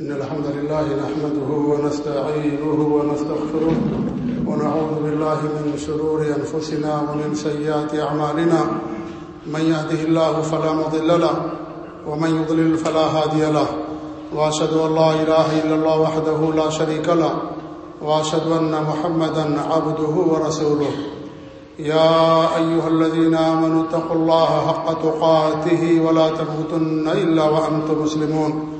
إن الحمد لله نحمده ونستعينه ونستغفره ونعوذ بالله من شرور أنفسنا ومن سيئات أعمالنا. من يهده الله فلا مضل له ومن يضلل فلا هادي له. وأشهد أن لا إله إلا الله وحده لا شريك له. وأشهد أن محمدا عبده ورسوله. يا أيها الذين آمنوا اتقوا الله حق تقاته ولا تموتن إلا وأنتم مسلمون.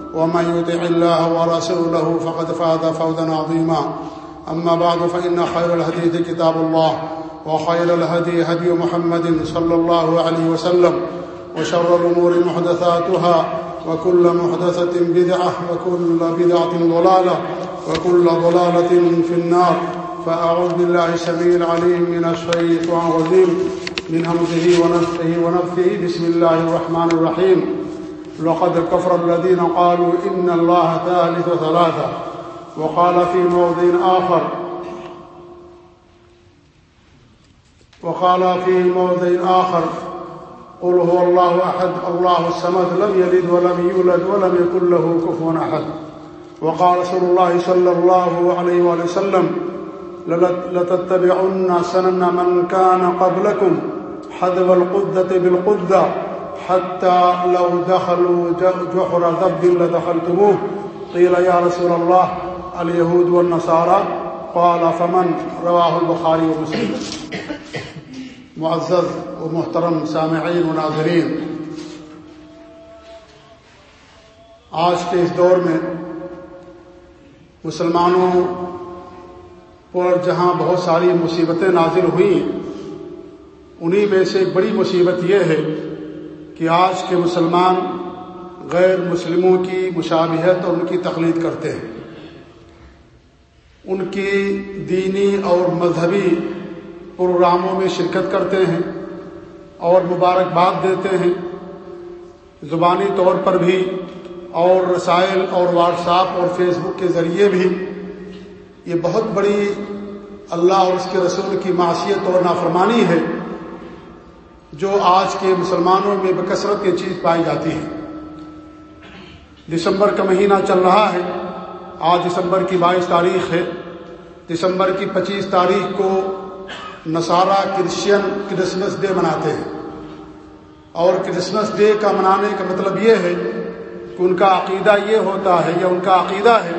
ومن يطع الله ورسوله فقد فاز فوزا عظيما. أما بعد، فإن خير الحديث كتاب الله، وخير الهدي هدي محمد صلى الله عليه وسلم، وشر الأمور محدثاتها، وكل محدثة بدعة، وكل بدعة ضلالة، وكل ضلالة في النار. فأعوذ بالله السميع العليم من الشيطان الرجيم، من همزه ونفسه ونفسه بسم الله الرحمن الرحيم. لقد كفر الذين قالوا إن الله ثالث ثلاثة وقال في موضع آخر وقال في موضع آخر قل هو الله أحد الله السمد لم يلد ولم يولد ولم يكن له كفوا أحد وقال رسول الله صلى الله عليه وآله وسلم لتتبعن سنن من كان قبلكم حذب القدة بالقدة حتى لو دخلوا جحر ذب لدخلتموه. قيل يا رسول الله، اليهود والنصارى؟ قال، فمن؟ رواه البخاري ومسلم. معزز ومحترم سامعین و ناظرین آج کے اس دور میں مسلمانوں پر جہاں بہت ساری مصیبتیں نازل ہوئیں انہی میں سے بڑی مصیبت یہ ہے کہ آج کے مسلمان غیر مسلموں کی مشابہت اور ان کی تقلید کرتے ہیں۔ ان کی دینی اور مذہبی پروگراموں میں شرکت کرتے ہیں اور مبارکباد دیتے ہیں۔ زبانی طور پر بھی اور رسائل اور واٹس ایپ اور فیس بک کے ذریعے بھی یہ بہت بڑی اللہ اور اس کے رسول کی معاشیت اور نافرمانی ہے۔ جو آج کے مسلمانوں میں بکثرت یہ چیز پائی جاتی ہے۔ دسمبر کا مہینہ چل رہا ہے۔ آج دسمبر کی بائیس تاریخ ہے۔ دسمبر کی پچیس تاریخ کو نصارہ کرسچین کرسمس ڈے مناتے ہیں۔ اور کرسمس ڈے کا منانے کا مطلب یہ ہے کہ ان کا عقیدہ یہ ہوتا ہے یا ان کا عقیدہ ہے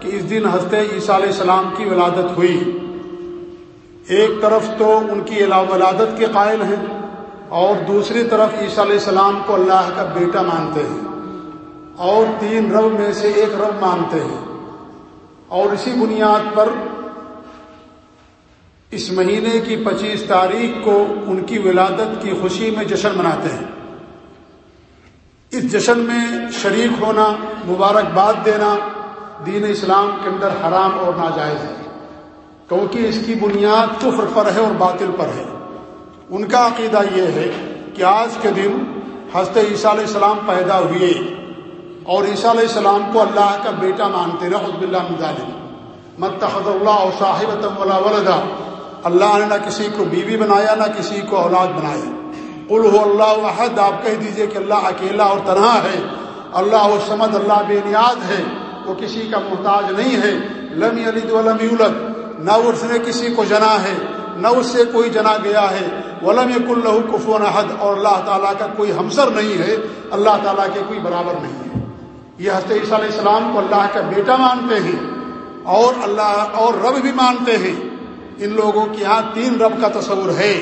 کہ اس دن حضرت عیسیٰ علیہ السلام کی ولادت ہوئی۔ ایک طرف تو ان کی ولادت کے قائل ہیں۔ اور دوسری طرف عیسیٰ علیہ السلام کو اللہ کا بیٹا مانتے ہیں اور تین رب میں سے ایک رب مانتے ہیں اور اسی بنیاد پر اس مہینے کی پچیس تاریخ کو ان کی ولادت کی خوشی میں جشن مناتے ہیں۔ اس جشن میں شریک ہونا، مبارکباد دینا دین اسلام کے اندر حرام اور ناجائز ہے، کیونکہ اس کی بنیاد کفر پر ہے اور باطل پر ہے۔ ان کا عقیدہ یہ ہے کہ آج کے دن حضرت عیسیٰ علیہ السلام پیدا ہوئے اور عیسیٰ علیہ السلام کو اللہ کا بیٹا مانتے رہے حضب اللہ مظالم متحد اللہ اور صاحب ولا ولدا۔ اللہ نے نہ کسی کو بیوی بنایا، نہ کسی کو اولاد بنایا۔ قل ہو اللہ احد آپ کہہ دیجیے کہ اللہ اکیلا اور تنہا ہے۔ اللہ و سمد، اللہ بے نیاد ہے۔ وہ کسی کا محتاج نہیں ہے۔ لم یلد ولم یولد۔ نہ اس نے کسی کو جنا ہے۔ نہ اس سے کوئی جنا گیا ہے۔ ولم یق اللہ کفون حد اور اللہ تعالیٰ کا کوئی ہمسر نہیں ہے۔ اللہ تعالیٰ کے کوئی برابر نہیں ہے۔ یہ حضرت عیسیٰ علیہ السلام کو اللہ کا بیٹا مانتے ہیں۔ اور اللہ اور رب بھی مانتے ہیں۔ ان لوگوں کے یہاں تین رب کا تصور ہے۔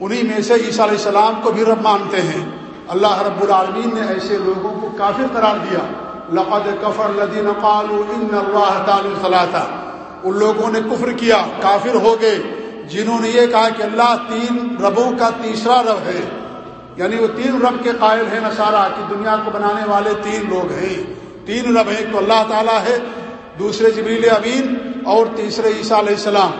انہی میں سے عیسیٰ علیہ السلام کو بھی رب مانتے ہیں۔ اللہ رب العالمین نے ایسے لوگوں کو کافر قرار دیا۔ لقد کفر الذین قالوا ان اللہ تعالی ثلاثہ ان لوگوں نے کفر کیا، کافر ہو گئے۔ جنہوں نے یہ کہا کہ اللہ تین ربوں کا تیسرا رب ہے۔ یعنی وہ تین رب کے قائل ہیں نصارہ کہ دنیا کو بنانے والے تین لوگ ہیں۔ تین رب ہیں تو اللہ تعالیٰ ہے، دوسرے جبریل امین اور تیسرے عیسیٰ علیہ السلام۔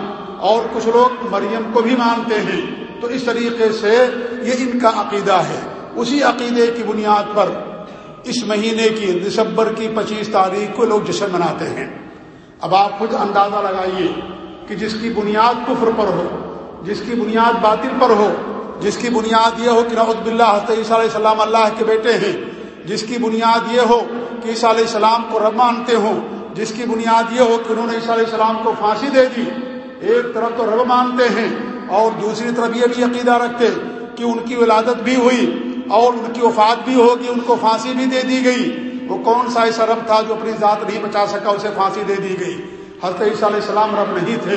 اور کچھ لوگ مریم کو بھی مانتے ہیں۔ تو اس طریقے سے یہ ان کا عقیدہ ہے۔ اسی عقیدے کی بنیاد پر اس مہینے کی، دسمبر کی پچیس تاریخ کو لوگ جشن مناتے ہیں۔ اب آپ خود اندازہ لگائیے۔ کہ جس کی بنیاد کفر پر ہو، جس کی بنیاد باطل پر ہو، جس کی بنیاد یہ ہو کہ نعوذ باللہ حضرت عیسیٰ علیہ السلام اللہ کے بیٹے ہیں، جس کی بنیاد یہ ہو کہ عیسیٰ علیہ السلام کو رب مانتے ہوں، جس کی بنیاد یہ ہو کہ انہوں نے عیسیٰ علیہ السلام کو پھانسی دے دی، ایک طرف تو رب مانتے ہیں اور دوسری طرف یہ بھی عقیدہ رکھتے کہ ان کی ولادت بھی ہوئی اور ان کی وفات بھی ہوگی، ان کو پھانسی بھی دے دی گئی۔ وہ کون سا ایسا رب تھا جو اپنی ذات نہیں بچا سکا، اسے پھانسی دے دی گئی۔ حضرت عیسیٰ علیہ السلام رب نہیں تھے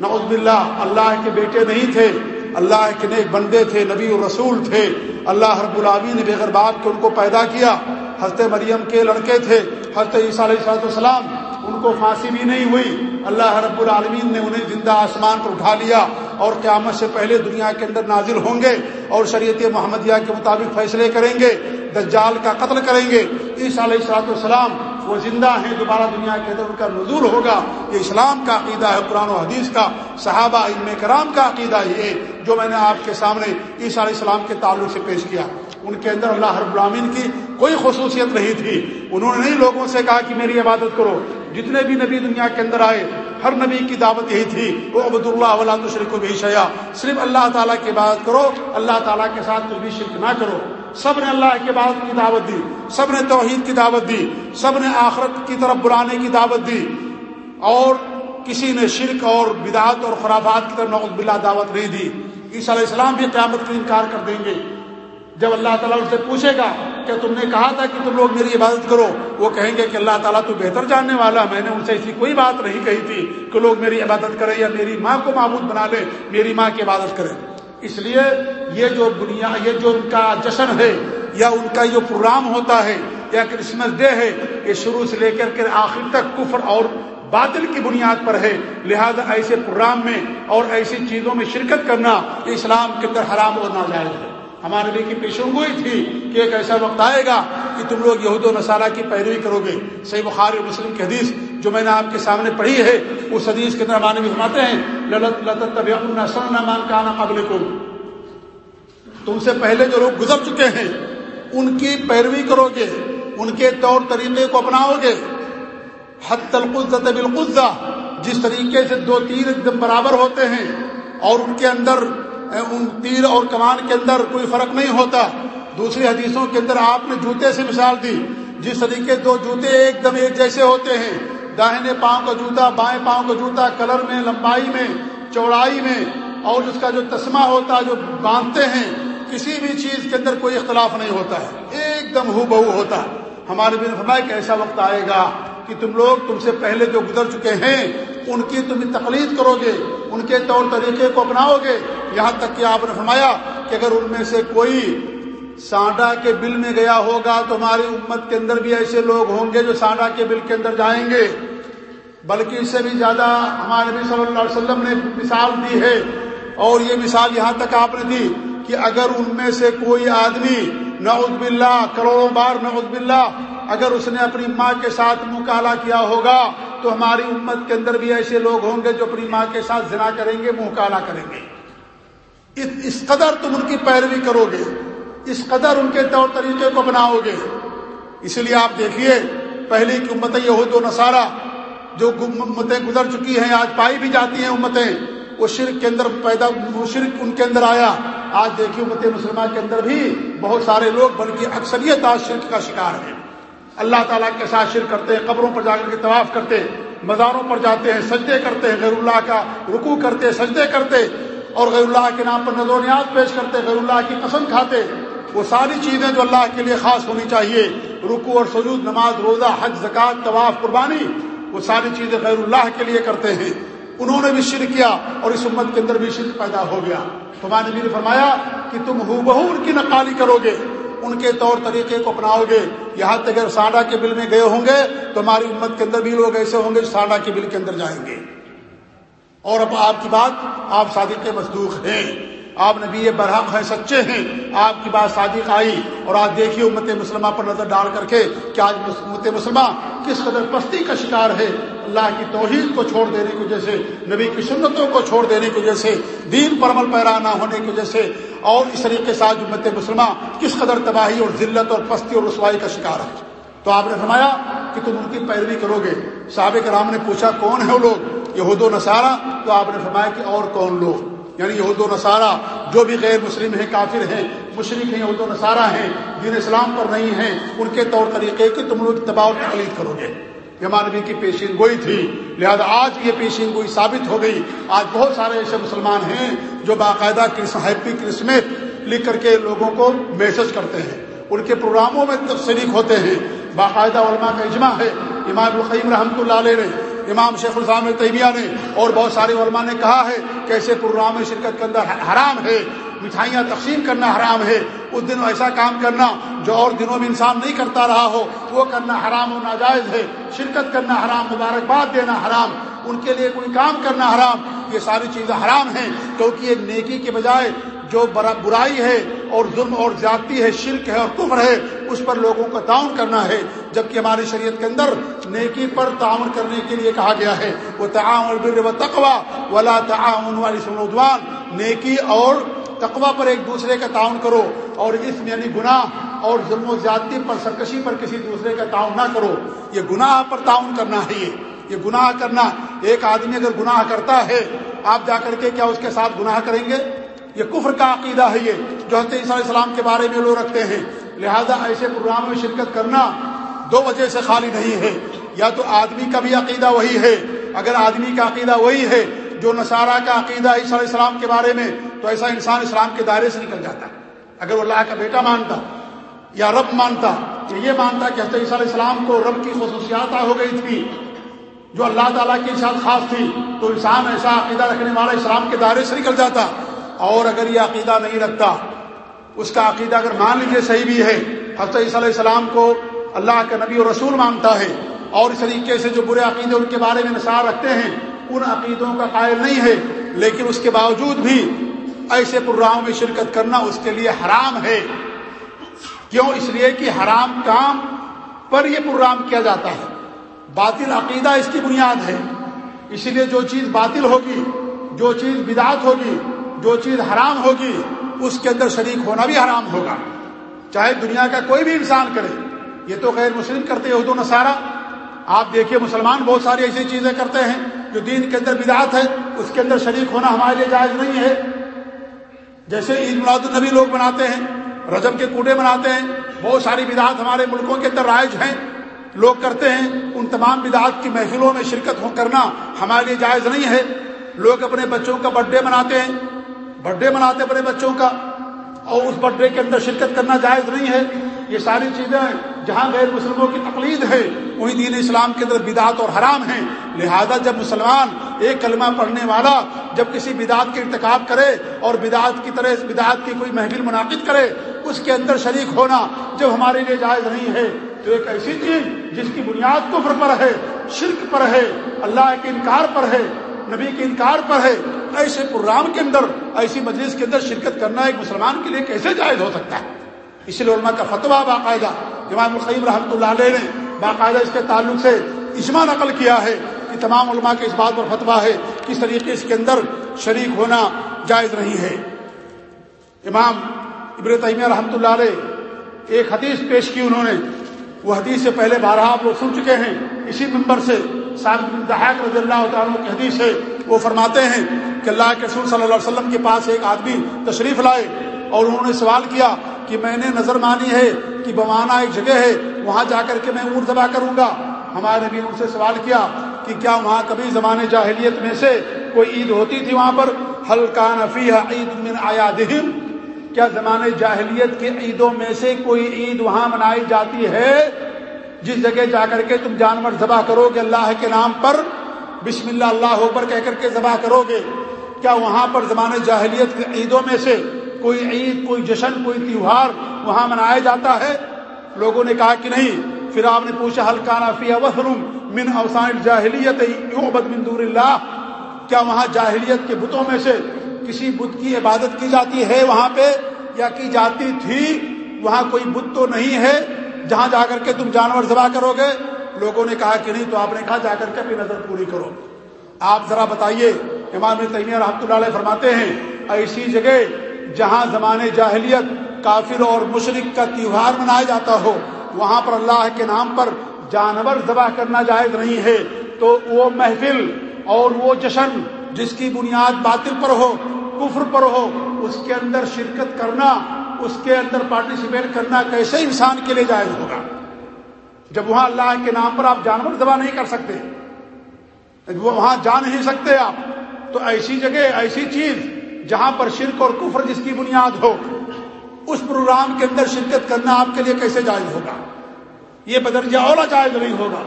نعوذ باللہ اللہ کے بیٹے نہیں تھے، اللہ کے نیک بندے تھے، نبی و رسول تھے۔ اللہ رب العامی نے بغیر باپ کے ان کو پیدا کیا۔ حضرت مریم کے لڑکے تھے، حضرت عیسیٰ علیہ صلاحت السلام ان کو پھانسی بھی نہیں ہوئی۔ اللہ رب العالمین نے انہیں زندہ آسمان پر اٹھا لیا اور قیامت سے پہلے دنیا کے اندر نازل ہوں گے اور شریعت محمدیہ کے مطابق فیصلے کریں گے۔ دجال کا قتل کریں گے۔ عیسیٰ علیہ السلاۃ السلام وہ زندہ ہیں، دوبارہ دنیا کے اندر ان کا نزول ہوگا۔ یہ اسلام کا عقیدہ ہے، قرآن و حدیث کا، صحابہ علم کرام کا عقیدہ یہ جو میں نے آپ کے سامنے عیسیٰ علیہ السلام کے تعلق سے پیش کیا۔ ان کے اندر اللہ رب العامین کی کوئی خصوصیت نہیں تھی۔ انہوں نے نہیں لوگوں سے کہا کہ میری عبادت کرو۔ جتنے بھی نبی دنیا کے اندر آئے، ہر نبی کی دعوت یہی تھی۔ وہ عبد اللہ شرک و بھی شیا صرف اللہ تعالیٰ کی عبادت کرو، اللہ تعالیٰ کے ساتھ کچھ بھی شرک نہ کرو۔ سب نے اللہ کے بعد کی دعوت دی، سب نے توحید کی دعوت دی، سب نے آخرت کی طرف بلانے کی دعوت دی۔ اور کسی نے شرک اور بدعت اور خرابات کی طرف نقد بلا دعوت نہیں دی۔ عیسیٰ علیہ السلام بھی قیامت کا انکار کر دیں گے۔ جب اللہ تعالیٰ ان سے پوچھے گا کہ تم نے کہا تھا کہ تم لوگ میری عبادت کرو، وہ کہیں گے کہ اللہ تعالیٰ تو بہتر جاننے والا، میں نے ان سے ایسی کوئی بات نہیں کہی تھی کہ لوگ میری عبادت کریں یا میری ماں کو معبود بنا لے میری ماں کی عبادت کریں۔ اس لیے یہ جو دنیا، یہ جو ان کا جشن ہے، یا ان کا جو پروگرام ہوتا ہے، یا کرسمس ڈے ہے، یہ شروع سے لے کر کے آخر تک کفر اور باطل کی بنیاد پر ہے۔ لہذا ایسے پروگرام میں اور ایسی چیزوں میں شرکت کرنا اسلام کے اندر حرام اور ناجائز ہے۔ ہمارے بھی کی پیشن گوئی تھی کہ ایک ایسا وقت آئے گا کہ تم لوگ یہود و نصارہ کی پیروی کرو گے۔ صحیح بخاری مسلم کی حدیث جو میں نے آپ کے سامنے پڑھی ہے، اس حدیث کے اندر ہمارے بھی فرماتے ہیں، للت لطت طبی نمان کا قبل تم سے پہلے جو لوگ گزر چکے ہیں، ان کی پیروی کرو گے، ان کے طور طریقے کو اپناؤ گے۔ حت القزت بالقزہ جس طریقے سے دو تیر ایک دم برابر ہوتے ہیں اور ان کے اندر ان تیر اور کمان کے اندر کوئی فرق نہیں ہوتا۔ دوسری حدیثوں کے اندر آپ نے جوتے سے مثال دی۔ جس طریقے دو جوتے ایک دم ایک جیسے ہوتے ہیں۔ داہنے پاؤں کا جوتا، بائیں پاؤں کا جوتا، کلر میں، لمبائی میں، چوڑائی میں، اور اس کا جو تسمہ ہوتا، جو باندھتے ہیں، کسی بھی چیز کے اندر کوئی اختلاف نہیں ہوتا ہے۔ ایک دم ہو بہو ہوتا ہے۔ ہمارے بھی فرمایا کہ ایسا وقت آئے گا کہ تم لوگ تم سے پہلے جو گزر چکے ہیں ان کی تم تقلید کرو گے، ان کے طور طریقے کو اپناؤ گے۔ یہاں تک کہ آپ نے فرمایا کہ اگر ان میں سے کوئی سانڈا کے بل میں گیا ہوگا تو ہماری امت کے اندر بھی ایسے لوگ ہوں گے جو سانڈا کے بل کے اندر جائیں گے۔ بلکہ اس سے بھی زیادہ ہمارے نبی صلی اللہ علیہ وسلم نے مثال دی ہے۔ اور یہ مثال یہاں تک آپ نے دی کہ اگر ان میں سے کوئی آدمی نعوذ باللہ، کروڑوں بار نعوذ باللہ، اگر اس نے اپنی ماں کے ساتھ منہ کیا ہوگا تو ہماری امت کے اندر بھی ایسے لوگ ہوں گے جو اپنی ماں کے ساتھ زنا کریں گے، منہ کالا کریں گے۔ اس قدر تم ان کی پیروی کرو گے، اس قدر ان کے طور طریقے کو بناؤ گے۔ اس لیے آپ دیکھیے پہلے کی امتیں یہود و نصارہ، جو امتیں گزر چکی ہیں، آج پائی بھی جاتی ہیں امتیں۔ وہ شرک کے اندر پیدا شرک ان کے اندر آیا۔ آج دیکھیے امت مسلمان کے اندر بھی بہت سارے لوگ، بلکہ اکثریت آج شرک کا شکار ہے اللہ تعالیٰ کے ساتھ شرک کرتے ہیں، قبروں پر جا کر کے طواف کرتے مزاروں پر جاتے ہیں، سجدے کرتے ہیں، غیر اللہ کا رکو کرتے سجدے کرتے اور غیر اللہ کے نام پر نظر و نیاز پیش کرتے غیر اللہ کی قسم کھاتے وہ ساری چیزیں جو اللہ کے لیے خاص ہونی چاہیے رکو اور سجود، نماز، روزہ، حج زکات طواف، قربانی، وہ ساری چیزیں غیر اللہ کے لیے کرتے ہیں۔ انہوں نے بھی شرک کیا اور اس امت کے اندر بھی شرک پیدا ہو گیا۔ تو نبی نے فرمایا کہ تم ہو بہو ان کی نقالی کرو گے۔ ان کے طور طریقے کو اپناؤ گے۔ یہاں تک اگر ساڈا کے بل میں گئے ہوں گے تو ہماری امت کے اندر بھی لوگ ایسے ہوں گے جو ساڈا کے بل کے اندر جائیں گے۔ اور اب آپ کی بات، آپ صادق کے مصدوق ہیں۔ آپ نبی برحق ہیں، سچے ہیں۔ آپ کی بات صادق آئی اور آج دیکھیے امت مسلمہ پر نظر ڈال کر کے کہ آج امت مسلمہ کس قدر پستی کا شکار ہے۔ اللہ کی توحید کو چھوڑ دینے کی وجہ سے، نبی کی سنتوں کو چھوڑ دینے کی وجہ سے، دین پر عمل پیرا نہ ہونے کی وجہ سے اور اس طریقے سے آج امت مسلمہ کس قدر تباہی اور ذلت اور پستی اور رسوائی کا شکار ہے۔ تو آپ نے فرمایا کہ تم ان کی پیروی کرو گے۔ صحابہ کرام نے پوچھا، کون ہے وہ لوگ؟ یہود و نصارہ؟ تو آپ نے فرمایا کہ اور کون لوگ؟ یعنی یہود و نصارہ جو بھی غیر مسلم ہیں، کافر ہیں مشرق ہیں، یہود و نصارہ ہیں، دین اسلام پر نہیں ہیں، ان کے طور طریقے کی تم لوگ تباہ اور تقلید کرو گے۔ یہ مانوی کی پیشین گوئی تھی۔ لہذا آج یہ پیشین گوئی ثابت ہو گئی۔ آج بہت سارے ایسے مسلمان ہیں جو باقاعدہ ہیپی کرسمس لکھ کر کے لوگوں کو میسج کرتے ہیں۔ ان کے پروگراموں میں شریک ہوتے ہیں۔ باقاعدہ علماء کا اجماع ہے۔ امام القیم رحمۃ اللہ علیہ نے، امام شیخ السلام طیبیہ نے اور بہت سارے علماء نے کہا ہے کہ ایسے پروگرام میں شرکت کے اندر حرام ہے۔ مٹھائیاں تقسیم کرنا حرام ہے۔ اس دن ایسا کام کرنا جو اور دنوں میں انسان نہیں کرتا رہا ہو، وہ کرنا حرام و ناجائز ہے۔ شرکت کرنا حرام، مبارکباد دینا حرام، ان کے لیے کوئی کام کرنا حرام، یہ ساری چیزیں حرام ہیں۔ کیونکہ یہ نیکی کے بجائے جو برائی ہے اور ظلم اور زیادتی ہے، شرک ہے اور کفر ہے، اس پر لوگوں کا تعاون کرنا ہے۔ جبکہ ہماری شریعت کے اندر نیکی پر تعاون کرنے کے لیے کہا گیا ہے وہ تعاون و تقوا ولا تعاون والی سمودوان نیکی اور تقوا پر ایک دوسرے کا تعاون کرو اور اس میں یعنی گناہ اور ظلم و زیادتی پر سرکشی پر کسی دوسرے کا تعاون نہ کرو۔ یہ گناہ پر تعاون کرنا ہے یہ۔ یہ گناہ کرنا، ایک آدمی اگر گناہ کرتا ہے، آپ جا کر کے کیا اس کے ساتھ گناہ کریں گے؟ یہ کفر کا عقیدہ ہے یہ، جو حضرت عیسیٰ علیہ السلام کے بارے میں لوگ رکھتے ہیں۔ لہذا ایسے پروگرام میں شرکت کرنا دو وجہ سے خالی نہیں ہے۔ یا تو آدمی کا بھی عقیدہ وہی ہے، اگر آدمی کا عقیدہ وہی ہے جو نصارہ کا عقیدہ عیسیٰ علیہ السلام کے بارے میں، تو ایسا انسان اسلام کے دائرے سے نکل جاتا۔ اگر وہ اللہ کا بیٹا مانتا یا رب مانتا یا یہ مانتا کہ حضرت عیسیٰ علیہ السلام کو رب کی خصوصیات ہو گئی تھی، جو اللہ تعالیٰ کی ساتھ خاص تھی، تو انسان ایسا عقیدہ رکھنے والا اسلام کے دائرے سے نکل جاتا۔ اور اگر یہ عقیدہ نہیں رکھتا، اس کا عقیدہ اگر مان لیجیے صحیح بھی ہے، حضرت عیسیٰ علیہ السلام کو اللہ کا نبی اور رسول مانتا ہے۔ اور اس طریقے سے جو برے عقیدے ان کے بارے میں نثار رکھتے ہیں ان عقیدوں کا قائل نہیں ہے، لیکن اس کے باوجود بھی ایسے پروگرام میں شرکت کرنا اس کے لیے حرام ہے۔ کیوں؟ اس لیے کہ حرام کام پر یہ پروگرام کیا جاتا ہے۔ باطل عقیدہ اس کی بنیاد ہے۔ اسی لیے جو چیز باطل ہوگی، جو چیز بدعت ہوگی، جو چیز حرام ہوگی، اس کے اندر شریک ہونا بھی حرام ہوگا۔ چاہے دنیا کا کوئی بھی انسان کرے، یہ تو غیر مسلم کرتے اردو نصارہ۔ آپ دیکھیے، مسلمان بہت ساری ایسی چیزیں کرتے ہیں۔ جو دین کے اندر بدعت ہے اس کے اندر شریک ہونا ہمارے لیے جائز نہیں ہے۔ جیسے عید میلاد النبی لوگ مناتے ہیں، رجب کے کوڑے مناتے ہیں، بہت ساری بدعت ہمارے ملکوں کے اندر رائج ہیں۔ لوگ کرتے ہیں، ان تمام بدعات کی محفلوں میں شرکت ہو کرنا ہمارے لیے جائز نہیں ہے۔ لوگ اپنے بچوں کا برتھ ڈے مناتے ہیں برتھ ڈے مناتے اپنے بچوں کا، اور اس برتھ ڈے کے اندر شرکت کرنا جائز نہیں ہے۔ یہ ساری چیزیں جہاں غیر مسلموں کی تقلید ہے وہی دین اسلام کے اندر بدعت اور حرام ہیں۔ لہذا جب مسلمان ایک کلمہ پڑھنے والا جب کسی بدعت کے ارتکاب کرے اور بدعت کی طرح، بدعت کی کوئی محفل منعقد کرے، اس کے اندر شریک ہونا جب ہمارے لیے جائز نہیں ہے۔ تو ایک ایسی چیز جس کی بنیاد کفر پر ہے، شرک پر ہے، اللہ کے انکار پر ہے، نبی کے انکار پر ہے، ایسے پروگرام کے اندر، ایسی مجلس کے اندر شرکت کرنا ایک مسلمان کے لیے کیسے جائز ہو سکتا ہے؟ اسی لیے علماء کا فتویٰ باقاعدہ امام القیم رحمۃ اللہ علیہ نے باقاعدہ اس کے تعلق سے اجماع نقل کیا ہے کہ تمام علماء کے اس بات پر فتویٰ ہے کس طریقے اس کے اندر شریک ہونا جائز نہیں ہے۔ امام ابر تیمیہ رحمۃ اللہ علیہ ایک حدیث پیش کی انہوں نے۔ وہ حدیث سے پہلے بارہ آپ لوگ سن چکے ہیں۔ اسی ممبر سے دہاق رضی اللہ تعالیٰ کی حدیث ہے۔ وہ فرماتے ہیں کہ اللہ کے رسول صلی اللہ علیہ وسلم کے پاس ایک آدمی تشریف لائے اور انہوں نے سوال کیا کہ میں نے نظر مانی ہے کہ بوانا ایک جگہ ہے، وہاں جا کر کے میں اونٹ ذبح کروں گا۔ ہمارے نبی ان سے سوال کیا کہ کیا وہاں کبھی زمانے جاہلیت میں سے کوئی عید ہوتی تھی وہاں پر؟ ہلکا نفی عید من آیا دہم کیا زمانے جاہلیت کے عیدوں میں سے کوئی عید وہاں منائی جاتی ہے؟ جس جگہ جا کر کے تم جانور ذبح کرو گے اللہ کے نام پر، بسم اللہ اللہ پر کہہ کر کے ذبح کرو گے۔ کیا وہاں پر زمانے جاہلیت کے عیدوں میں سے کوئی عید، کوئی جشن، کوئی تیوہار وہاں منایا جاتا ہے۔ لوگوں نے کہا کہ نہیں، پھر آپ نے پوچھا ہلکانہ فی وسرم من اوسان جاہلیت من دور اللہ؟ کیا وہاں جاہلیت کے بتوں میں سے کسی بت کی عبادت کی جاتی ہے وہاں پہ؟ یا کی جاتی تھی، وہاں کوئی بت تو نہیں ہے جہاں جا کر کے تم جانور ذبح کرو گے؟ لوگوں نے کہا کہ نہیں، تو آپ نے کہا جا کر کے اپنی نظر پوری کرو۔ آپ ذرا بتائیے، امام تیمیہ رحمۃ اللہ علیہ فرماتے ہیں، ایسی جگہ جہاں زمان جاہلیت کافر اور مشرق کا تیوہار منایا جاتا ہو، وہاں پر اللہ کے نام پر جانور ذبح کرنا جائز نہیں ہے۔ تو وہ محفل اور وہ جشن جس کی بنیاد باطل پر ہو، کفر پر ہو، اس کے اندر شرکت کرنا، اس کے اندر پارٹیسپیٹ کرنا کیسے انسان کے لیے جائز ہوگا؟ جب وہاں اللہ کے نام پر آپ جانور ذبح نہیں کر سکتے وہاں جا نہیں سکتے آپ۔ تو ایسی جگہ، ایسی چیز جہاں پر شرک اور کفر جس کی بنیاد ہو، اس پروگرام کے اندر شرکت کرنا آپ کے لیے کیسے جائز ہوگا؟ یہ بدرجہ اولا جائز نہیں ہوگا۔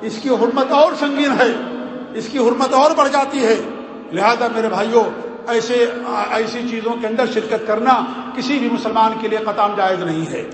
اس کی حرمت اور سنگین ہے، اس کی حرمت اور بڑھ جاتی ہے۔ لہذا میرے بھائیوں، ایسے، ایسی چیزوں کے اندر شرکت کرنا کسی بھی مسلمان کے لیے قطام جائز نہیں ہے۔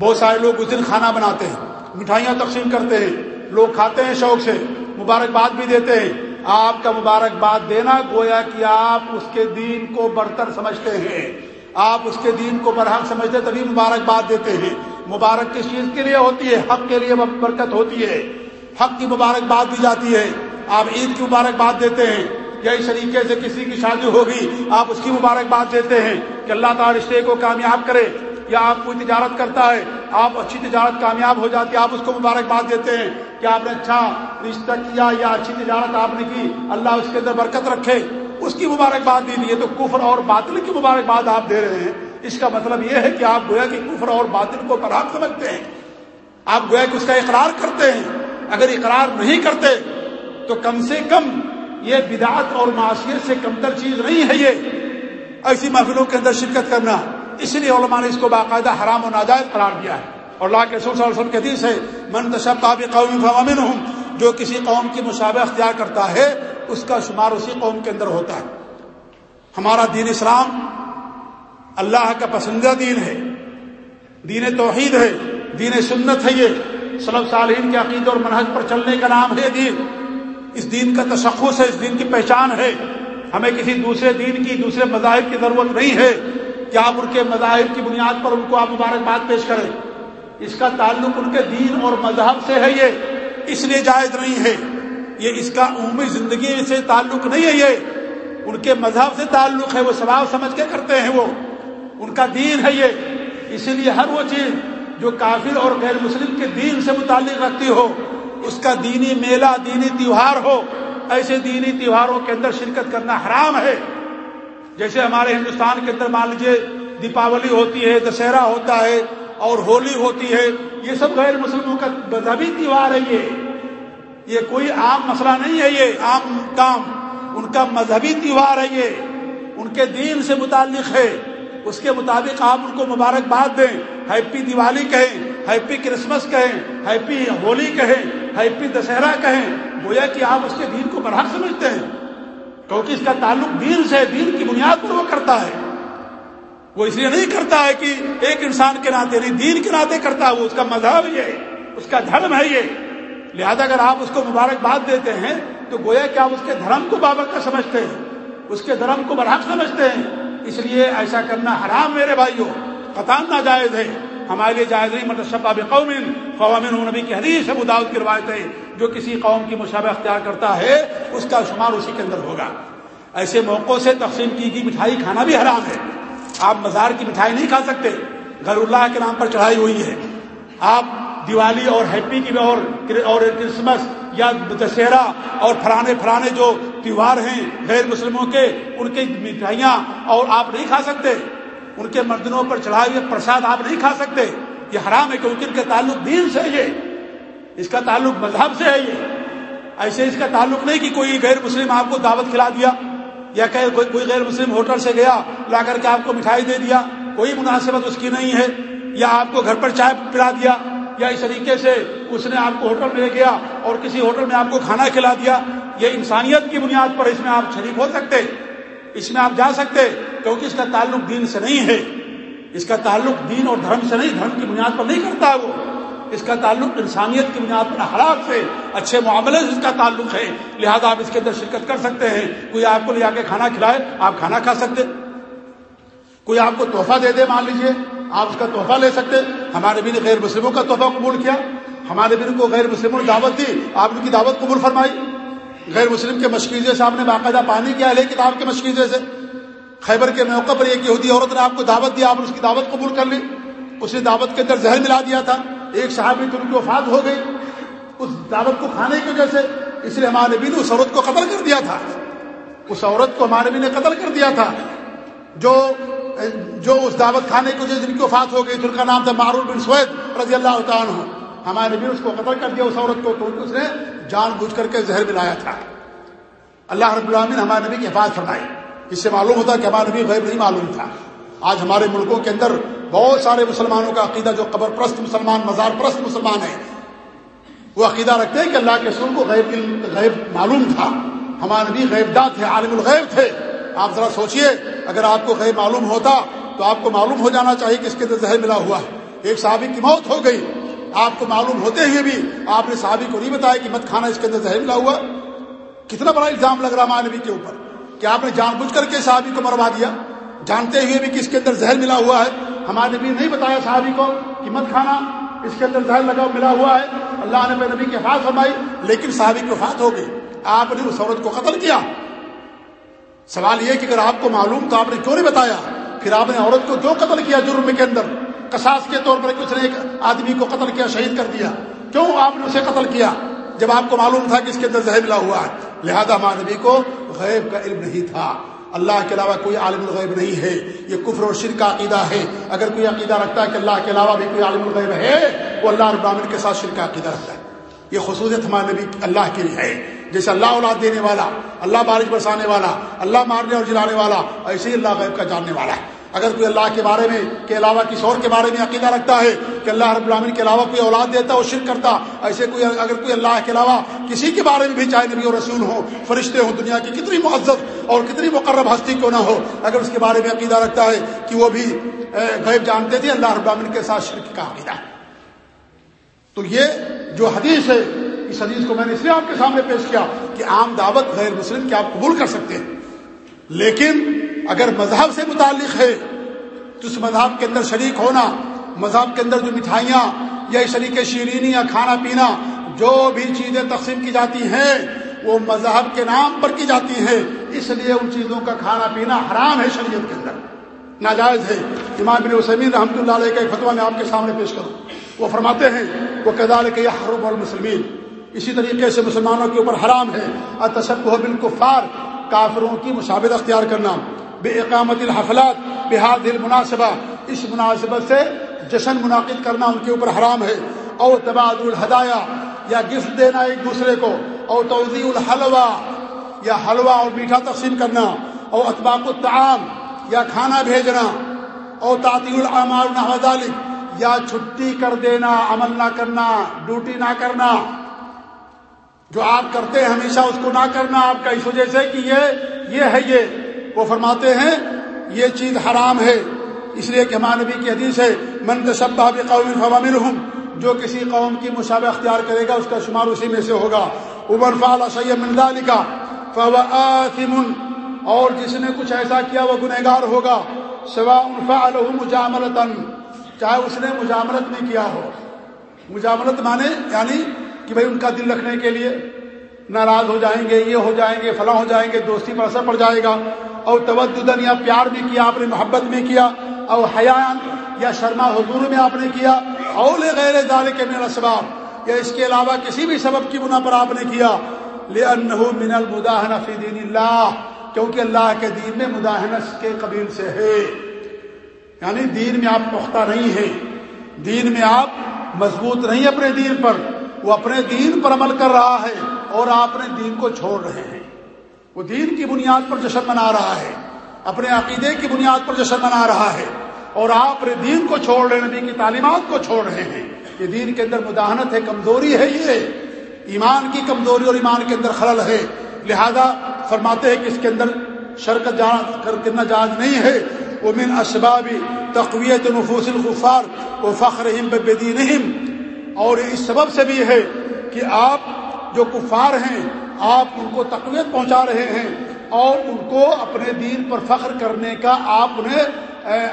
بہت سارے لوگ اس دن کھانا بناتے ہیں، مٹھائیاں تقسیم کرتے ہیں، لوگ کھاتے ہیں شوق سے، مبارکباد بھی دیتے ہیں۔ آپ کا مبارکباد دینا گویا کہ آپ اس کے دین کو برتر سمجھتے ہیں۔ آپ اس کے دین کو برحق سمجھتے تبھی مبارکباد دیتے ہیں۔ مبارک کس چیز کے لیے ہوتی ہے؟ حق کے لیے برکت ہوتی ہے۔ حق کی مبارکباد دی جاتی ہے۔ آپ عید کی مبارکباد دیتے ہیں۔ یا اس طریقے سے کسی کی شادی ہوگی، آپ اس کی مبارکباد دیتے ہیں۔ کہ اللہ تعالیٰ رشتے کو کامیاب کرے۔ یا آپ کوئی تجارت کرتا ہے؟ آپ اچھی تجارت کامیاب ہو جاتی ہے، آپ اس کو مبارکباد دیتے ہیں کہ آپ نے اچھا رشتہ کیا یا اچھی تجارت آپ نے کی، اللہ اس کے اندر برکت رکھے، اس کی مبارکباد دی دیے تو کفر اور باطل کی مبارکباد آپ دے رہے ہیں۔ اس کا مطلب یہ ہے کہ آپ گویا کہ کفر اور باطل کو پراب سمجھتے ہیں۔ آپ گویا کہ اس کا اقرار کرتے ہیں۔ اگر اقرار نہیں کرتے تو کم سے کم یہ بدعت اور معاشیت سے کمتر چیز نہیں ہے یہ۔ ایسی محفلوں کے اندر شرکت کرنا۔ اس لیے علماء نے اس کو باقاعدہ حرام و ناجائز قرار دیا ہے۔ اور اللہ کے صلی اللہ علیہ وسلم کے حدیث ہے، من تشبہ قوم فامن ہوں جو کسی قوم کی مشابہ اختیار کرتا ہے، اس کا شمار اسی قوم کے اندر ہوتا ہے۔ ہمارا دین اسلام اللہ کا پسندیدہ دین ہے، دین توحید ہے، دین سنت ہے یہ۔ صلب صالحین کے عقید اور منہج پر چلنے کا نام ہے دین۔ اس دین کا تشخص ہے، اس دین کی پہچان ہے۔ ہمیں کسی دوسرے دین کی، دوسرے مذاہب کی ضرورت نہیں ہے۔ کہ آپ ان کے مذاہب کی بنیاد پر ان کو آپ مبارکباد پیش کریں؟ اس کا تعلق ان کے دین اور مذہب سے ہے یہ، اس لیے جائز نہیں ہے۔ یہ اس کا عمومی زندگی سے تعلق نہیں ہے یہ۔ ان کے مذہب سے تعلق ہے، وہ ثواب سمجھ کے کرتے ہیں وہ۔ ان کا دین ہے یہ۔ اسی لیے ہر وہ چیز جو کافر اور غیر مسلم کے دین سے متعلق رکھتی ہو، اس کا دینی میلہ، دینی تیوہار ہو، ایسے دینی تیوہاروں کے اندر شرکت کرنا حرام ہے۔ جیسے ہمارے ہندوستان کے اندر مان لیجیے دیپاولی ہوتی ہے دشہرا ہوتا ہے اور ہولی ہوتی ہے، یہ سب غیر مسلموں کا مذہبی تیوہار ہے یہ۔ یہ کوئی عام مسئلہ نہیں ہے یہ، عام کام۔ ان کا مذہبی تیوہار ہے یہ۔ ان کے دین سے متعلق ہے۔ اس کے مطابق آپ ان کو مبارکباد دیں۔ ہیپی دیوالی کہیں، ہیپی کرسمس کہیں، ہیپی ہولی کہیں، ہیپی دشہرا کہیں۔ گویا کہ آپ اس کے دین کو برحق سمجھتے ہیں۔ کیونکہ اس کا تعلق دین سے دین کی بنیاد پر وہ کرتا ہے۔ وہ اس لیے نہیں کرتا ہے کہ ایک انسان کے ناطے نہیں، دین کے ناطے کرتا ہے۔ وہ اس کا مذہب یہ اس کا دھرم ہے یہ۔ لہذا اگر آپ اس کو مبارکباد دیتے ہیں، تو گویا کہ آپ اس کے دھرم کو بابر کا سمجھتے ہیں، اس کے دھرم کو برحق سمجھتے ہیں۔ اس لیے ایسا کرنا حرام میرے بھائیوں قطان ناجائز ہے۔ ہمارے لیے جائز نہیں مطلب قوم قوامن نبی کی حدیث، ابو داؤد کی روایت ہے۔ جو کسی قوم کی مشابہ اختیار کرتا ہے، اس کا شمار اسی کے اندر ہوگا۔ ایسے موقعوں سے تقسیم کی گئی مٹھائی کھانا بھی حرام ہے۔ آپ مزار کی مٹھائی نہیں کھا سکتے۔ گھر اللہ کے نام پر چڑھائی ہوئی ہے۔ آپ دیوالی اور ہیپی کی اور اور کرسمس یا دشہرا اور فلانے فلانے جو تیوہار ہیں غیر مسلموں کے، ان کی مٹھائیاں اور آپ نہیں کھا سکتے۔ ان کے مردنوں پر چڑھائے ہوئے پرساد آپ نہیں کھا سکتے۔ یہ حرام ہے کیونکہ ان کا تعلق دین سے یہ اس کا تعلق مذہب سے ہے یہ۔ ایسے اس کا تعلق نہیں کہ کوئی غیر مسلم آپ کو دعوت کھلا دیا یا کہ کوئی غیر مسلم ہوٹل سے گیا، لا کر کے آپ کو مٹھائی دے دیا، کوئی مناسبت اس کی نہیں ہے، یا آپ کو گھر پر چائے پلا دیا، یا اس طریقے سے اس نے آپ کو ہوٹل میں لے گیا اور کسی ہوٹل میں آپ کو کھانا کھلا دیا۔ یہ انسانیت کی بنیاد پر اس میں آپ شریک ہو سکتے، اس میں آپ جا سکتے، کیونکہ اس کا تعلق دین سے نہیں ہے۔ اس کا تعلق دین اور دھرم سے نہیں، دھرم کی بنیاد پر نہیں کرتا وہ۔ اس کا تعلق انسانیت کی بنیاد پر اخلاق سے، اچھے معاملے سے اس کا تعلق ہے۔ لہذا آپ اس کے اندر شرکت کر سکتے ہیں۔ کوئی آپ کو لے آ کے کھانا کھلائے، آپ کھانا کھا سکتے۔ کوئی آپ کو تحفہ دے دے، مان لیجیے آپ اس کا تحفہ لے سکتے۔ ہمارے بھی نے غیر مسلموں کا تحفہ قبول کیا۔ ہمارے بھی کو غیر مسلموں نے دعوت دی۔ آپ ان کی دعوت قبول فرمائی۔ غیر مسلم کے مشکیزے سے آپ نے باقاعدہ پانی کیا ہے کتاب کے مشکیزے سے۔ خیبر کے موقع پر ایک یہودی عورت نے آپ کو دعوت دی، آپ نے اس کی دعوت قبول کر لی۔ اس نے دعوت کے اندر زہر ملا دیا تھا۔ ایک صحابی تو ان کی وفات ہو گئی، اس دعوت کو کھانے کی وجہ سے، اس لیے ہمارے نبی نے اس عورت کو قتل کر دیا تھا۔ اس عورت کو ہمارے نبی نے قتل کر دیا تھا۔ جو جو اس دعوت کھانے کی وجہ سے جن کی وفات ہو گئی، جن کا نام تھا معروف بن سوید رضی اللہ عنہ۔ ہمارے نبی نے اس کو قتل کر دیا، اس عورت کو، تو اس نے جان بوجھ کر کے زہر ملایا تھا۔ اللہ رب العالمین ہمارے نبی کی حفاظت فرمائی۔ اس سے معلوم ہوتا کہ ہمارا نبی غیب نہیں معلوم تھا۔ آج ہمارے ملکوں کے اندر بہت سارے مسلمانوں کا عقیدہ جو قبر پرست مسلمان مزار پرست مسلمان ہیں، وہ عقیدہ رکھتے ہیں کہ اللہ کے سن کو غیب غیب معلوم تھا۔ ہمارے نبی غیب داد تھے، عالم الغیب تھے۔ آپ ذرا سوچئے، اگر آپ کو غیب معلوم ہوتا تو آپ کو معلوم ہو جانا چاہیے کہ اس کے اندر زہر ملا ہوا ہے۔ ایک صحابی کی موت ہو گئی۔ آپ کو معلوم ہوتے ہوئے بھی آپ نے صحابی کو نہیں بتایا کہ مت کھانا، اس کے اندر زہر ملا ہوا کتنا بڑا الزام لگ رہا ہمارے نبی کے اوپر کہ آپ نے جان بوجھ کر کے صحابی کو مروا دیا۔ جانتے ہوئے بھی کہ اس کے اندر زہر ملا ہوا ہے۔ ہمارے نبی نہیں بتایا صحابی کو کہ مت کھانا، اس کے اندر زہر لگا ملا ہوا ہے۔ اللہ نے نبی کی حفاظ فرمائی، لیکن صحابی کی وفات ہو گئی۔ آپ نے اس عورت کو قتل کیا۔ سوال یہ کہ اگر آپ کو معلوم تو آپ نے کیوں نہیں بتایا؟ پھر آپ نے عورت کو کیوں قتل کیا جرم کے اندر؟ کساس کے طور پر اس نے ایک آدمی کو قتل کیا، شہید کر دیا۔ کیوں آپ نے اسے قتل کیا؟ جب آپ کو معلوم تھا کہ اس کے اندر زہر ملا ہوا ہے۔ لہذا ہمارے نبی کو غیب کا علم نہیں تھا۔ اللہ کے علاوہ کوئی عالم الغیب نہیں ہے۔ یہ کفر اور شرک کا عقیدہ ہے۔ اگر کوئی عقیدہ رکھتا ہے کہ اللہ کے علاوہ بھی کوئی عالم الغیب ہے، وہ اللہ ابراہین کے ساتھ شرک کا عقیدہ رکھتا ہے۔ یہ خصوصیت ہمارے نبی اللہ کے لیے ہے۔ جیسے اللہ اولاد دینے والا، اللہ بارش برسانے والا، اللہ مارنے اور جلانے والا، ایسے ہی اللہ غیب کا جاننے والا ہے۔ اگر کوئی اللہ کے بارے میں، کے علاوہ کسی اور کے بارے میں عقیدہ رکھتا ہے کہ اللہ رب العالمین کے علاوہ کوئی اولاد دیتا ہے وہ شرک کرتا، ایسے کوئی اگر کوئی اللہ کے علاوہ کسی کے بارے میں بھی چاہے نبی اور رسول ہو، فرشتے ہوں، دنیا کی کتنی معذت اور کتنی مقرب ہستی کیوں نہ ہو، اگر اس کے بارے میں عقیدہ رکھتا ہے کہ وہ بھی غیب جانتے تھے، اللہ رب العالمین کے ساتھ شرک کا عقیدہ۔ تو یہ جو حدیث ہے، اس حدیث کو میں نے اس لیے آپ کے سامنے پیش کیا کہ عام دعوت غیر مسلم کے آپ قبول کر سکتے ہیں۔ لیکن اگر مذہب سے متعلق ہے تو اس مذہب کے اندر شریک ہونا، مذہب کے اندر جو مٹھائیاں یا شریک شیرینی یا کھانا پینا، جو بھی چیزیں تقسیم کی جاتی ہیں، وہ مذہب کے نام پر کی جاتی ہیں۔ اس لیے ان چیزوں کا کھانا پینا حرام ہے شریعت کے اندر۔ ناجائز ہے۔ امام بن وسمین رحمۃ اللہ علیہ کا ایک فتویٰ میں آپ کے سامنے پیش کروں۔ وہ فرماتے ہیں وہ کردار کے یہ حروب المسلمین اسی طریقے سے مسلمانوں کے اوپر حرام ہے۔ اتشب بالکفار کافروں کی مشابت اختیار کرنا۔ بے اقامت الحفلات بحاد المناسبہ۔ اس مناسبت سے جشن منعقد کرنا ان کے اوپر حرام ہے۔ اور تبادل الہدایہ یا گفٹ دینا ایک دوسرے کو۔ اور توضیع الحلوہ، یا حلوہ اور میٹھا تقسیم کرنا۔ اور اطباق الطعام، یا کھانا بھیجنا۔ اور تعطیل العمال نہ یا چھٹی کر دینا، عمل نہ کرنا، ڈیوٹی نہ کرنا۔ جو آپ کرتے ہیں ہمیشہ اس کو نہ کرنا آپ کا اس وجہ سے کہ یہ یہ ہے یہ، وہ فرماتے ہیں، یہ چیز حرام ہے۔ اس لیے کہ ہمارے نبی کی حدیث ہے، من تشبہ قوم فوامل ہوں جو کسی قوم کی مشابہ اختیار کرے گا، اس کا شمار اسی میں سے ہوگا۔ ابن فعل سید مندا لکھا اور جس نے کچھ ایسا کیا، وہ گنہگار ہوگا۔ سوا فعل مجاملتن چاہے اس نے مجاملت نہیں کیا ہو۔ مجاملت مانے یعنی کہ بھائی ان کا دل رکھنے کے لیے ناراض ہو جائیں گے، یہ ہو جائیں گے، فلاں ہو جائیں گے، دوستی پر اثر پڑ جائے گا۔ اور تودن یا پیار بھی کیا آپ نے محبت میں کیا۔ اور حیان یا شرما حضور میں آپ نے کیا۔ اول غیر دال کے میرا سباب یا اس کے علاوہ کسی بھی سبب کی بنا پر آپ نے کیا۔ لے من المداحن فی دین اللہ، کیونکہ اللہ کے دین میں مداحنس کے قبیل سے ہے۔ یعنی دین میں آپ پختہ نہیں ہیں۔ دین میں آپ مضبوط نہیں اپنے دین پر۔ وہ اپنے دین پر عمل کر رہا ہے اور آپ اپنے دین کو چھوڑ رہے ہیں۔ وہ دین کی بنیاد پر جشن منا رہا ہے، اپنے عقیدے کی بنیاد پر جشن منا رہا ہے اور آپ اپنے دین کو چھوڑ رہے نبی کی تعلیمات کو چھوڑ رہے ہیں۔ یہ دین کے اندر مداحنت ہے، کمزوری ہے یہ۔ ایمان کی کمزوری اور ایمان کے اندر خلل ہے۔ لہذا فرماتے ہیں کہ اس کے اندر شرکت کرنا جائز نہیں ہے۔ وہ من اسباب تقویت نفوس الغفار و فخر بے دین اور اس سبب سے بھی ہے کہ آپ جو کفار ہیں، آپ ان کو تقویت پہنچا رہے ہیں اور ان کو اپنے دین پر فخر کرنے کا آپ انہیں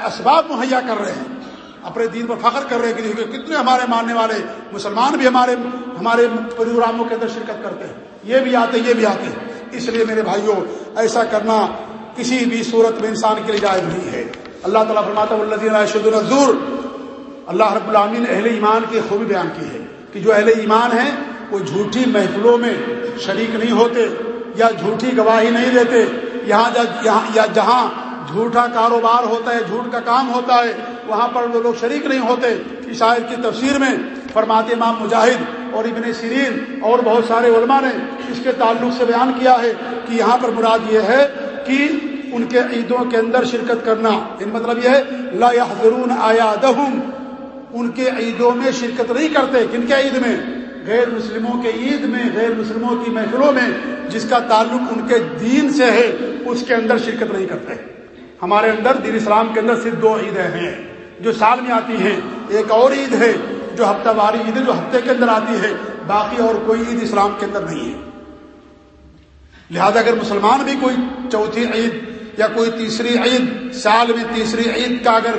اسباب مہیا کر رہے ہیں۔ اپنے دین پر فخر کر رہے ہیں کہ کتنے ہمارے ماننے والے مسلمان بھی ہمارے ہمارے پروگراموں کے اندر شرکت کرتے ہیں۔ یہ بھی آتے، یہ بھی آتے۔ اس لیے میرے بھائیوں ایسا کرنا کسی بھی صورت میں انسان کے لیے جائز نہیں ہے۔ اللہ تعالیٰ فرماتا اللہ شد الزور اللہ رب العامین نے اہل ایمان کی خوبی بیان کی ہے کہ جو اہل ایمان ہیں، وہ جھوٹی محفلوں میں شریک نہیں ہوتے، یا جھوٹی گواہی نہیں دیتے۔ یہاں یا جہاں جھوٹا کاروبار ہوتا ہے، جھوٹ کا کام ہوتا ہے، وہاں پر وہ لوگ شریک نہیں ہوتے۔ شاعر کی تفسیر میں فرماتے امام مجاہد اور ابن سیرین اور بہت سارے علماء نے اس کے تعلق سے بیان کیا ہے کہ یہاں پر مراد یہ ہے کہ ان کے عیدوں کے اندر شرکت کرنا۔ ان مطلب یہ ہے، لا يحضرون آیادہم ان کے عیدوں میں شرکت نہیں کرتے، کن کے عید میں؟ غیر مسلموں کے عید میں، غیر مسلموں کی محفلوں میں، جس کا تعلق ان کے دین سے ہے، اس کے اندر شرکت نہیں کرتے۔ ہمارے اندر دین اسلام کے اندر صرف دو عیدیں ہیں، جو سال میں آتی ہیں، ایک اور عید ہے، جو ہفتہ واری عید ہے، جو ہفتے کے اندر آتی ہے، باقی اور کوئی عید اسلام کے اندر نہیں ہے۔ لہذا اگر مسلمان بھی کوئی چوتھی عید یا کوئی تیسری عید، سال میں تیسری عید کا اگر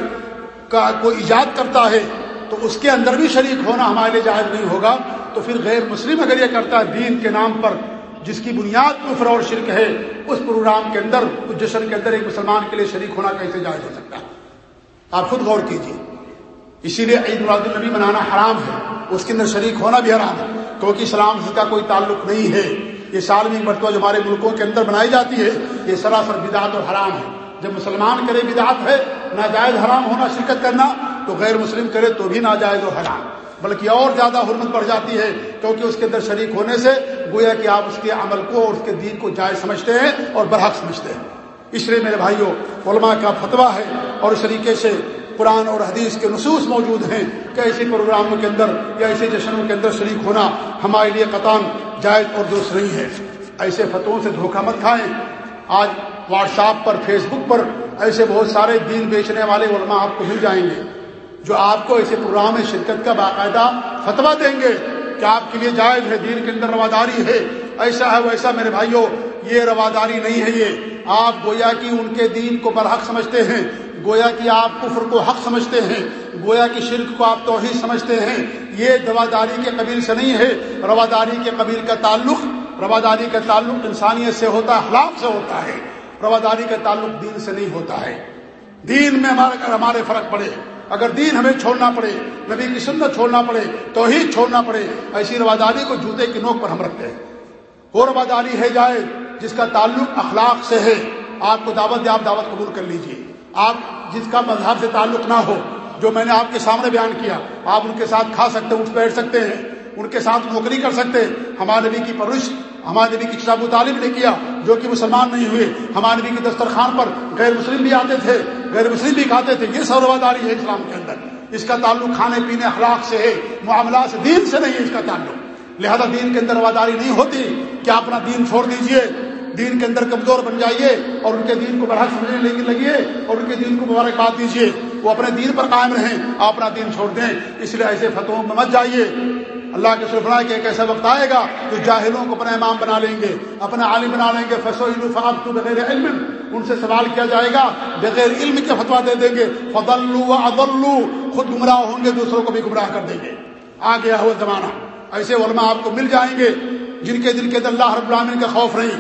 کا کوئی ایجاد کرتا ہے تو اس کے اندر بھی شریک ہونا ہمارے لیے جائز نہیں ہوگا۔ تو پھر غیر مسلم اگر یہ کرتا ہے دین کے نام پر، جس کی بنیاد کفر اور شرک ہے، اس پروگرام کے اندر، اس جشن کے اندر ایک مسلمان کے لیے شریک ہونا کیسے جائز ہو سکتا ہے؟ آپ خود غور کیجیے اسی لیے عید مراد النبی منانا حرام ہے۔ اس کے اندر شریک ہونا بھی حرام ہے۔ کیونکہ اسلام سے کا کوئی تعلق نہیں ہے۔ یہ سال میں مرتبہ جو ہمارے ملکوں کے اندر بنائی جاتی ہے، یہ سراسر بدعت اور حرام ہے۔ جب مسلمان کرے بدعت ہے، ناجائز حرام ہونا شرکت کرنا، تو غیر مسلم کرے تو بھی ناجائز اور حرام۔ بلکہ اور زیادہ حرمت بڑھ جاتی ہے، کیونکہ اس کے اندر شریک ہونے سے گویا کہ آپ اس کے عمل کو اور اس کے دین کو جائز سمجھتے ہیں اور برحق سمجھتے ہیں۔ اس لیے میرے بھائیوں، علماء کا فتویٰ ہے اور اس طریقے سے قرآن اور حدیث کے نصوص موجود ہیں کہ ایسے پروگراموں کے اندر یا ایسے جشنوں کے اندر شریک ہونا ہمارے لیے قطان جائز اور درست نہیں ہے۔ ایسے فتووں سے دھوکہ مت کھائیں۔ آج واٹس ایپ پر فیس بک پر ایسے بہت سارے دین بیچنے والے علماء آپ کو مل جائیں گے جو آپ کو ایسے پروگرام میں شرکت کا باقاعدہ فتوا دیں گے کہ آپ کے لیے جائز ہے، دین کے اندر رواداری ہے۔ ایسا ہے ویسا، میرے بھائیوں یہ رواداری نہیں ہے یہ۔ آپ گویا کی ان کے دین کو برحق سمجھتے ہیں، گویا کہ آپ کفر کو حق سمجھتے ہیں، گویا کی شرک کو آپ توحید سمجھتے ہیں۔ یہ رواداری کے قبیل سے نہیں ہے، رواداری کے قبیل کا تعلق رواداری کا تعلق انسانیت سے ہوتا ہے، اخلاق سے ہوتا ہے۔ رواداری کا تعلق دین سے نہیں ہوتا ہے۔ دین میں ہمارے ہمارے فرق پڑے۔ اگر دین ہمیں چھوڑنا پڑے، نبی کی سنت چھوڑنا پڑے، توحید چھوڑنا پڑے، ایسی رواداری کو جوتے کی نوک پر ہم رکھتے ہیں۔ وہ رواداری ہے جائے جس کا تعلق اخلاق سے ہے۔ آپ کو دعوت دے، آپ دعوت قبول کر لیجیے آپ جس کا مذہب سے تعلق نہ ہو، جو میں نے آپ کے سامنے بیان کیا، آپ ان کے ساتھ کھا سکتے ہیں اٹھ بیٹھ سکتے ہیں۔ ان کے ساتھ نوکری کر سکتے۔ ہمارے نبی کی پرورش، ہمارے نبی کی کتاب و تعلیم نے کیا جو کہ مسلمان نہیں ہوئے۔ ہمارے نبی کے دسترخوان پر غیر مسلم بھی آتے تھے، غیر مسلم بھی کھاتے تھے۔ یہ سب رواداری ہے اسلام کے اندر۔ اس کا تعلق کھانے، پینے، اخلاق سے ہے، معاملات سے، دین سے نہیں ہے اس کا تعلق۔ لہذا دین کے اندر رواداری نہیں ہوتی۔ کہ اپنا دین چھوڑ دیجیے؟ دین کے اندر کمزور بن جائیے اور ان کے دین کو بڑھا سمجھنے لگیے اور ان کے دین کو مبارکباد دیجیے وہ اپنے دین پر قائم رہیں، آپ اپنا دین چھوڑ دیں۔ اس لیے ایسے فتحوں میں مت جائیے۔ اللہ کے سرفراہ کے ایک ایسا وقت آئے گا؟ جو جاہلوں کو اپنا امام بنا لیں گے، اپنا عالم بنا لیں گے فصوف تو بغیر علم، ان سے سوال کیا جائے گا، بغیر علم کے فتوا دے دیں گے فضلو ادلو خود گمراہ ہوں گے، دوسروں کو بھی گمراہ کر دیں گے۔ آ گیا ہوا زمانہ، ایسے علماء آپ کو مل جائیں گے، جن کے دل کے دل اللہ رب العالمین کا خوف نہیں،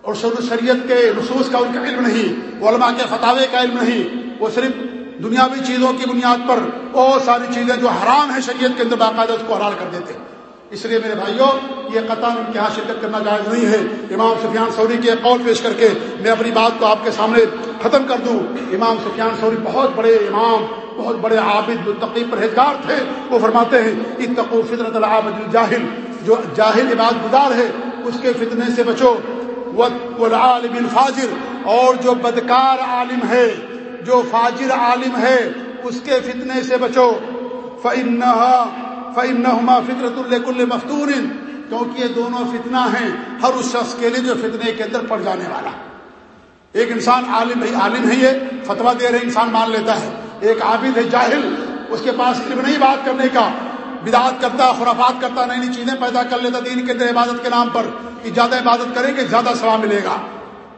اور شریعت کے رسوس کا ان کا علم نہیں، علماء کے فتوے کا علم نہیں، وہ صرف دنیاوی چیزوں کی بنیاد پر بہت ساری چیزیں جو حرام ہیں شریعت کے اندر باقاعدہ اس کو حلال کر دیتے اس لیے میرے بھائیوں، یہ قطار ان کے یہاں شرکت کرنا جائز نہیں ہے۔ امام سفیان سوری کے قول پیش کر کے میں اپنی بات کو آپ کے سامنے ختم کر دوں۔ امام سفیان سوری بہت بڑے امام، بہت بڑے عابد تقریب پرہیزگار تھے۔ وہ فرماتے ہیں اتقو فطرت العابد الجاہل، جو جاہل عباد گزار ہے، اس کے فتنے سے بچو۔ والعالم الفاجر، اور جو بدکار عالم ہے جو فاجر عالم ہے، اس کے فتنے سے بچو۔ فنحا فطرت الکل مفتور کیونکہ یہ دونوں فتنہ ہیں، ہر اس شخص کے لیے جو فتنے کے اندر پڑ جانے والا۔ ایک انسان عالم ہے عالم ہے یہ فتوا دے رہے انسان مان لیتا ہے۔ ایک عابد ہے، جاہل، اس کے پاس علم نہیں، بات کرنے کا۔ بدعات کرتا، خرافات کرتا، نئی نئی چیزیں پیدا کر لیتا دین کے اندر، عبادت کے نام پر۔ کہ زیادہ عبادت کریں گے، زیادہ ثواب ملے گا۔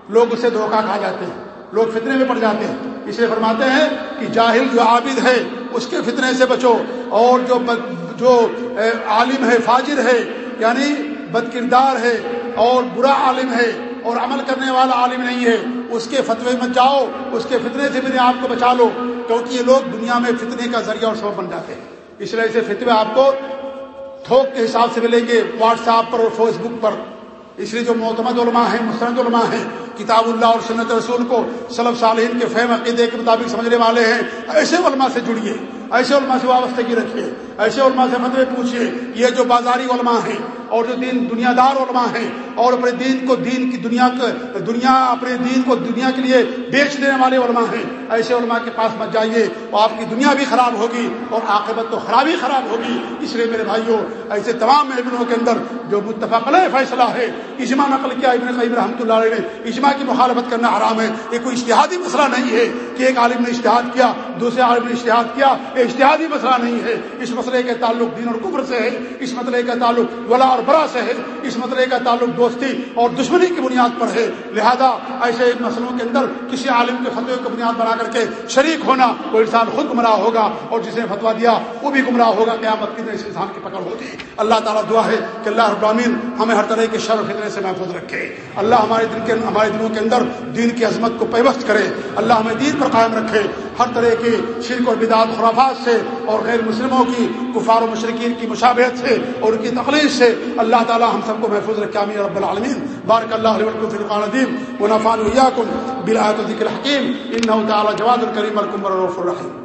لوگ اسے دھوکہ کھا جاتے ہیں، لوگ فتنے میں پڑ جاتے ہیں۔ اسے فرماتے ہیں کہ جاہل جو عابد ہے، اس کے فتنے سے بچو۔ اور جو جو عالم ہے، فاجر ہے یعنی بد کردار ہے اور برا عالم ہے اور عمل کرنے والا عالم نہیں ہے، اس کے فتوے میں جاؤ، اس کے فتنے سے بھی آپ کو بچا لو، کیونکہ یہ لوگ دنیا میں فتنے کا ذریعہ اور سبب بن جاتے ہیں۔ اس لیے سے فتوے آپ کو تھوک کے حساب سے ملیں گے، واٹس ایپ پر اور فیس بک پر۔ اس لیے جو معتمد علماء ہیں، مستند علماء ہیں، کتاب اللہ اور سنت رسول کو صلب صالحین کے فہم عقیدے کے مطابق سمجھنے والے ہیں، ایسے علماء سے جڑیے، ایسے علماء سے وابستگی رکھیے، ایسے علماء سے فتوے پوچھیے، یہ جو بازاری علماء ہیں اور جو دین دنیا دار علماء ہیں اور اپنے دین کو دین کی دنیا دنیا اپنے دین کو دنیا کے لیے بیچ دینے والے علماء ہیں۔ ایسے علماء کے پاس مت جائیے اور آپ کی دنیا بھی خراب ہوگی اور عاقبت تو خرابی خراب ہوگی۔ اس لیے میرے بھائیوں، ایسے تمام علموں کے اندر جو متفق علیہ فیصلہ ہے، اجماع نقل کیا ابن قیم رحمۃ اللہ علیہ نے۔ اجماع کی مخالفت کرنا حرام ہے، یہ کوئی اشتہادی مسئلہ نہیں ہے کہ ایک عالم نے اشتہاد کیا، دوسرے عالم نے اشتہاد کیا، یہ اشتہادی مسئلہ نہیں ہے۔ اس مسئلے کے تعلق دین اور کفر سے ہے، اس مسئلے کا تعلق ولا اور برا سے ہے اس مسئلے کا تعلق دوستی اور دشمنی کی بنیاد پر ہے۔ لہذا ایسے مسئلوں کے اندر کسی عالم کے فتوی کو بنیاد بنا کر کے شریک ہونا وہ انسان خود گمراہ ہوگا اور جس نے فتوا دیا وہ بھی گمراہ ہوگا۔ قیامت کی اس انسان کی پکڑ ہوگی۔ اللہ تعالیٰ دعا ہے کہ اللہ ابراہین ہمیں ہر طرح کے شر فتنے سے محفوظ رکھے۔ اللہ ہمارے دل کے ہمارے دلوں کے اندر دین کی عظمت کو پیوست کرے۔ اللہ ہمیں دین پر قائم رکھے۔ ہر طرح کے شرک اور بدعت خرافات سے اور غیر مسلموں کی کفار و مشرقین کی مشابہت سے اور ان کی تقلید سے اللہ تعالی ہم سب کو محفوظ رکھے امین رب العالمین۔ بارک اللہ علیہ وسلم فی القرآن عظیم و نفان ذکر حکیم ان تعالی جواد الکریم الکمر الرحیم۔